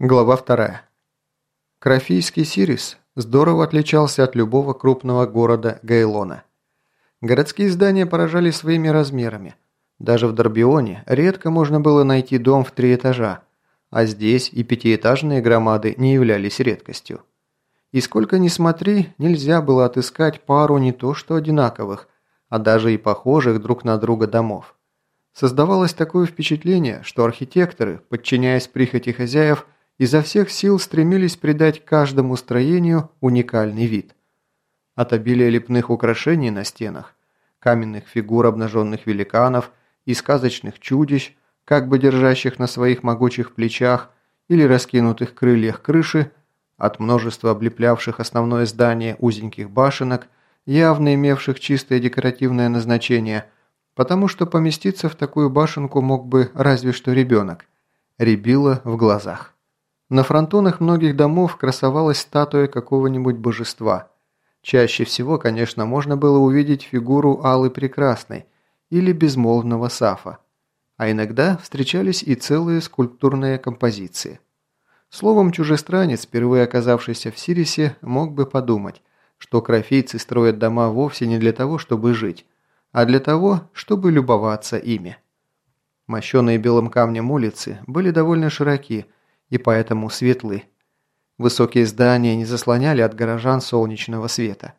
Глава 2. Крофийский Сирис здорово отличался от любого крупного города Гейлона. Городские здания поражали своими размерами. Даже в Дорбионе редко можно было найти дом в три этажа, а здесь и пятиэтажные громады не являлись редкостью. И сколько ни смотри, нельзя было отыскать пару не то что одинаковых, а даже и похожих друг на друга домов. Создавалось такое впечатление, что архитекторы, подчиняясь прихоти хозяев, изо всех сил стремились придать каждому строению уникальный вид. От обилия лепных украшений на стенах, каменных фигур обнаженных великанов и сказочных чудищ, как бы держащих на своих могучих плечах или раскинутых крыльях крыши, от множества облеплявших основное здание узеньких башенок, явно имевших чистое декоративное назначение, потому что поместиться в такую башенку мог бы разве что ребенок, рябило в глазах. На фронтонах многих домов красовалась статуя какого-нибудь божества. Чаще всего, конечно, можно было увидеть фигуру Аллы Прекрасной или безмолвного Сафа. А иногда встречались и целые скульптурные композиции. Словом, чужестранец, впервые оказавшийся в Сирисе, мог бы подумать, что крофийцы строят дома вовсе не для того, чтобы жить, а для того, чтобы любоваться ими. Мощенные белым камнем улицы были довольно широки – и поэтому светлы. Высокие здания не заслоняли от горожан солнечного света.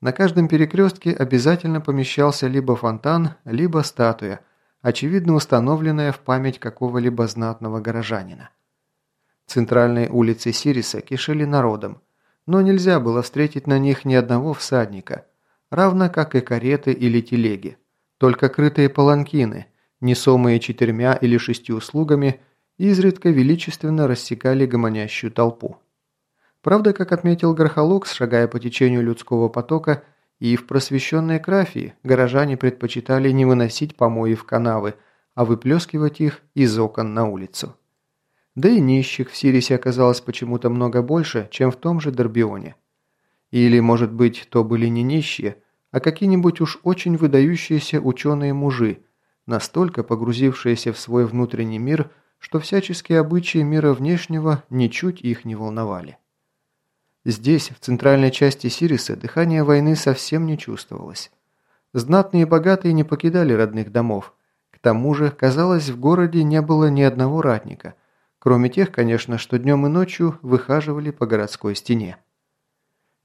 На каждом перекрестке обязательно помещался либо фонтан, либо статуя, очевидно установленная в память какого-либо знатного горожанина. Центральные улицы Сириса кишели народом, но нельзя было встретить на них ни одного всадника, равно как и кареты или телеги, только крытые паланкины, несомые четырьмя или шестью слугами – изредка величественно рассекали гомонящую толпу. Правда, как отметил Гархолокс, шагая по течению людского потока, и в просвещенной крафии горожане предпочитали не выносить помои в канавы, а выплескивать их из окон на улицу. Да и нищих в Сирисе оказалось почему-то много больше, чем в том же Дорбионе. Или, может быть, то были не нищие, а какие-нибудь уж очень выдающиеся ученые-мужи, настолько погрузившиеся в свой внутренний мир – что всяческие обычаи мира внешнего ничуть их не волновали. Здесь, в центральной части Сириса, дыхание войны совсем не чувствовалось. Знатные и богатые не покидали родных домов. К тому же, казалось, в городе не было ни одного ратника, кроме тех, конечно, что днем и ночью выхаживали по городской стене.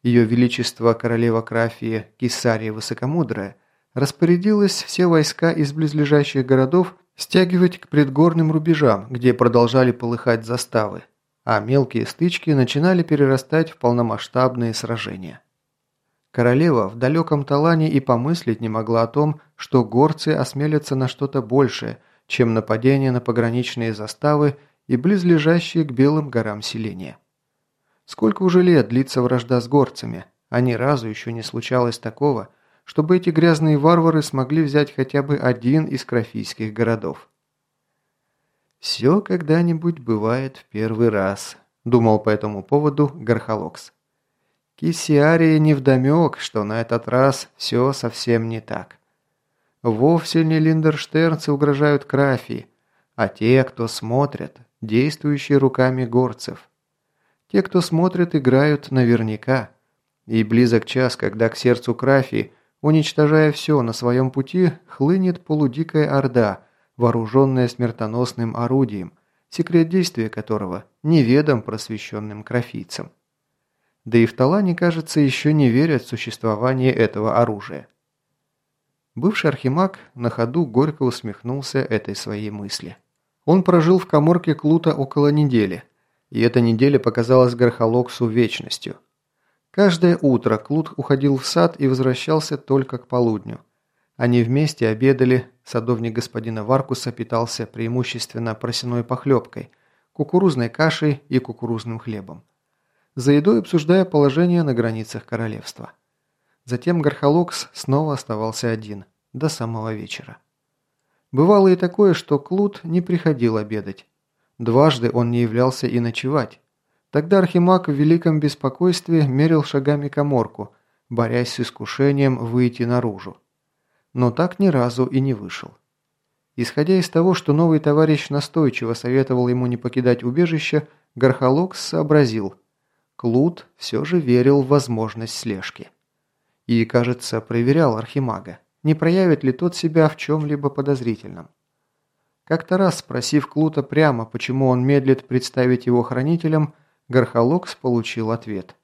Ее Величество королева Крафия Кисария Высокомудрая распорядилась все войска из близлежащих городов стягивать к предгорным рубежам, где продолжали полыхать заставы, а мелкие стычки начинали перерастать в полномасштабные сражения. Королева в далеком Талане и помыслить не могла о том, что горцы осмелятся на что-то большее, чем нападение на пограничные заставы и близлежащие к Белым горам селения. Сколько уже лет длится вражда с горцами, а ни разу еще не случалось такого, чтобы эти грязные варвары смогли взять хотя бы один из крофийских городов. «Все когда-нибудь бывает в первый раз», – думал по этому поводу Гархалокс. Кисиарии невдомек, что на этот раз все совсем не так. Вовсе не линдерштернцы угрожают Крафии, а те, кто смотрят, действующие руками горцев. Те, кто смотрит, играют наверняка. И близок час, когда к сердцу Крафии Уничтожая все на своем пути, хлынет полудикая орда, вооруженная смертоносным орудием, секрет действия которого неведом просвещенным крофийцам. Да и в Талане, кажется, еще не верят в существование этого оружия. Бывший архимаг на ходу горько усмехнулся этой своей мысли. Он прожил в коморке Клута около недели, и эта неделя показалась Гархолоксу вечностью – Каждое утро Клуд уходил в сад и возвращался только к полудню. Они вместе обедали, садовник господина Варкуса питался преимущественно просеной похлебкой, кукурузной кашей и кукурузным хлебом. За едой обсуждая положение на границах королевства. Затем Гархалокс снова оставался один, до самого вечера. Бывало и такое, что Клуд не приходил обедать. Дважды он не являлся и ночевать. Тогда Архимаг в великом беспокойстве мерил шагами коморку, борясь с искушением выйти наружу. Но так ни разу и не вышел. Исходя из того, что новый товарищ настойчиво советовал ему не покидать убежище, Гархалокс сообразил. Клут все же верил в возможность слежки. И, кажется, проверял Архимага, не проявит ли тот себя в чем-либо подозрительном. Как-то раз, спросив Клута прямо, почему он медлит представить его хранителям, Гархалокс получил ответ.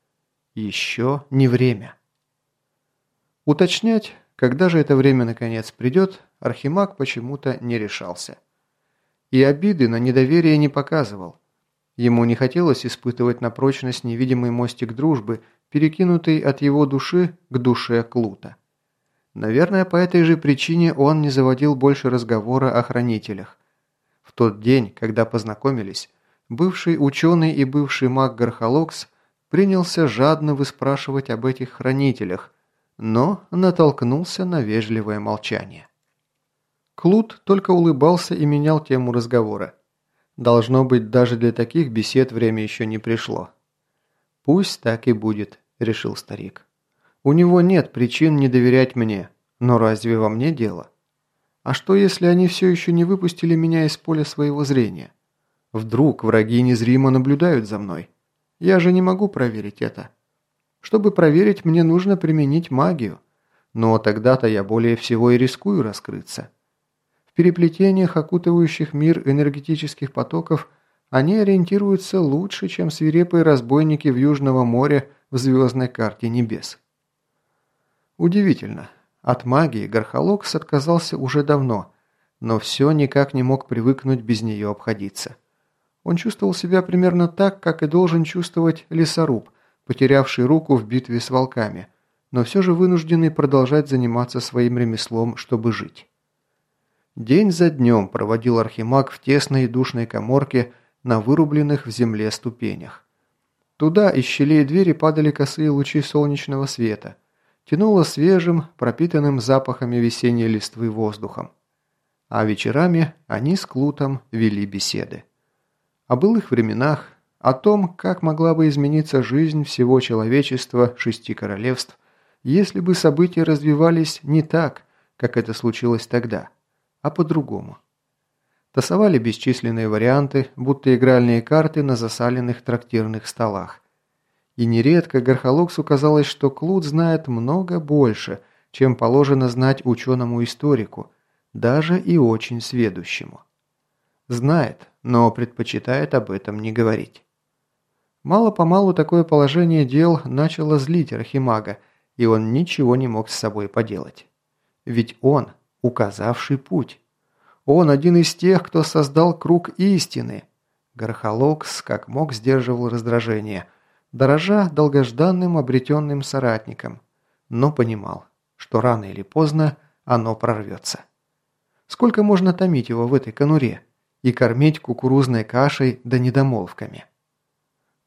«Еще не время». Уточнять, когда же это время наконец придет, Архимаг почему-то не решался. И обиды на недоверие не показывал. Ему не хотелось испытывать на прочность невидимый мостик дружбы, перекинутый от его души к душе Клута. Наверное, по этой же причине он не заводил больше разговора о хранителях. В тот день, когда познакомились, бывший ученый и бывший маг Гархалокс принялся жадно выспрашивать об этих хранителях, но натолкнулся на вежливое молчание. Клуд только улыбался и менял тему разговора. Должно быть, даже для таких бесед время еще не пришло. «Пусть так и будет», – решил старик. «У него нет причин не доверять мне, но разве во мне дело? А что, если они все еще не выпустили меня из поля своего зрения? Вдруг враги незримо наблюдают за мной? Я же не могу проверить это. Чтобы проверить, мне нужно применить магию. Но тогда-то я более всего и рискую раскрыться. В переплетениях, окутывающих мир энергетических потоков, они ориентируются лучше, чем свирепые разбойники в Южного моря в звездной карте небес. Удивительно. От магии Гархалокс отказался уже давно, но все никак не мог привыкнуть без нее обходиться. Он чувствовал себя примерно так, как и должен чувствовать лесоруб, потерявший руку в битве с волками, но все же вынужденный продолжать заниматься своим ремеслом, чтобы жить. День за днем проводил Архимаг в тесной и душной коморке на вырубленных в земле ступенях. Туда из щелей двери падали косые лучи солнечного света. Тянуло свежим, пропитанным запахами весенней листвы воздухом. А вечерами они с Клутом вели беседы. О былых временах, о том, как могла бы измениться жизнь всего человечества шести королевств, если бы события развивались не так, как это случилось тогда, а по-другому. Тасовали бесчисленные варианты, будто игральные карты на засаленных трактирных столах. И нередко Гархалоксу казалось, что Клуд знает много больше, чем положено знать ученому-историку, даже и очень сведущему. Знает, но предпочитает об этом не говорить. Мало-помалу такое положение дел начало злить Архимага, и он ничего не мог с собой поделать. Ведь он – указавший путь. Он один из тех, кто создал круг истины. Гархалокс как мог сдерживал раздражение, дорожа долгожданным обретенным соратником, но понимал, что рано или поздно оно прорвется. Сколько можно томить его в этой конуре и кормить кукурузной кашей да недомолвками?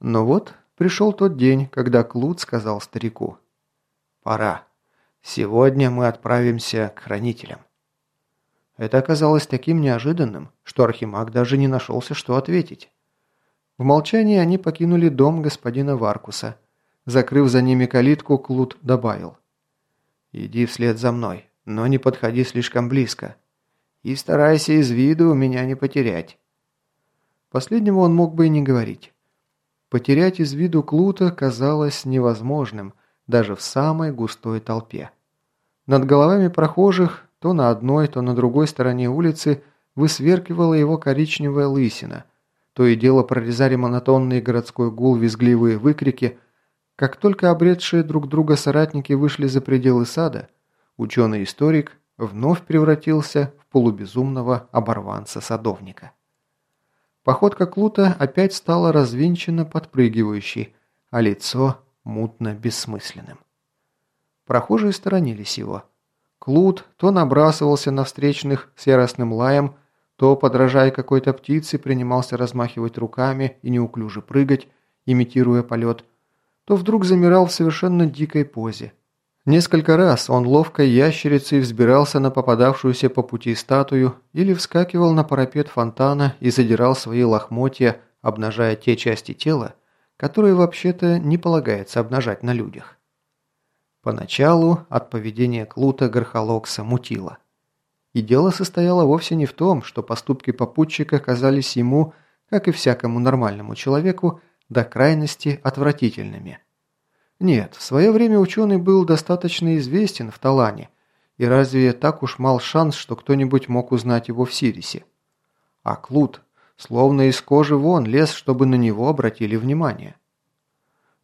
Но вот пришел тот день, когда Клуд сказал старику. «Пора. Сегодня мы отправимся к хранителям». Это оказалось таким неожиданным, что Архимаг даже не нашелся, что ответить. В молчании они покинули дом господина Варкуса. Закрыв за ними калитку, Клуд добавил. «Иди вслед за мной, но не подходи слишком близко. И старайся из виду меня не потерять». Последнего он мог бы и не говорить. Потерять из виду Клута казалось невозможным, даже в самой густой толпе. Над головами прохожих, то на одной, то на другой стороне улицы, высверкивала его коричневая лысина. То и дело прорезали монотонный городской гул визгливые выкрики. Как только обретшие друг друга соратники вышли за пределы сада, ученый-историк вновь превратился в полубезумного оборванца-садовника. Походка Клута опять стала развинченно подпрыгивающей, а лицо мутно бессмысленным. Прохожие сторонились его. Клут то набрасывался на встречных с яростным лаем, то, подражая какой-то птице, принимался размахивать руками и неуклюже прыгать, имитируя полет, то вдруг замирал в совершенно дикой позе, Несколько раз он ловкой ящерицей взбирался на попадавшуюся по пути статую или вскакивал на парапет фонтана и задирал свои лохмотья, обнажая те части тела, которые вообще-то не полагается обнажать на людях. Поначалу от поведения Клута Гархалокса мутило. И дело состояло вовсе не в том, что поступки попутчика казались ему как и всякому нормальному человеку, до крайности отвратительными. Нет, в свое время ученый был достаточно известен в Талане, и разве так уж мал шанс, что кто-нибудь мог узнать его в Сирисе? А Клуд, словно из кожи вон, лез, чтобы на него обратили внимание.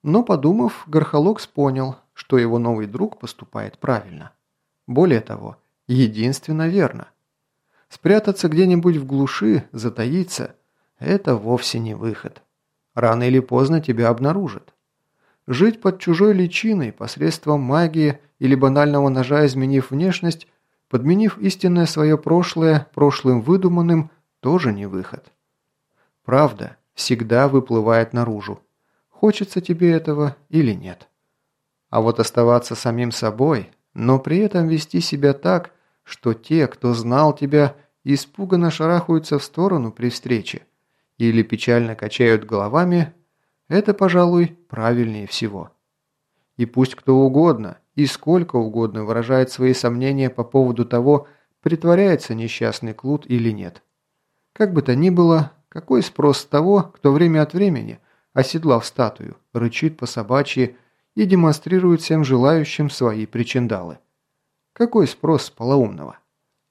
Но, подумав, Гархолокс понял, что его новый друг поступает правильно. Более того, единственно верно. Спрятаться где-нибудь в глуши, затаиться – это вовсе не выход. Рано или поздно тебя обнаружат. Жить под чужой личиной посредством магии или банального ножа, изменив внешность, подменив истинное свое прошлое прошлым выдуманным, тоже не выход. Правда всегда выплывает наружу. Хочется тебе этого или нет. А вот оставаться самим собой, но при этом вести себя так, что те, кто знал тебя, испуганно шарахаются в сторону при встрече или печально качают головами, это, пожалуй, правильнее всего. И пусть кто угодно и сколько угодно выражает свои сомнения по поводу того, притворяется несчастный Клуд или нет. Как бы то ни было, какой спрос с того, кто время от времени, оседлав статую, рычит по собачьи и демонстрирует всем желающим свои причиндалы? Какой спрос с полоумного?